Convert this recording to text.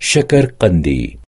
شكر قندي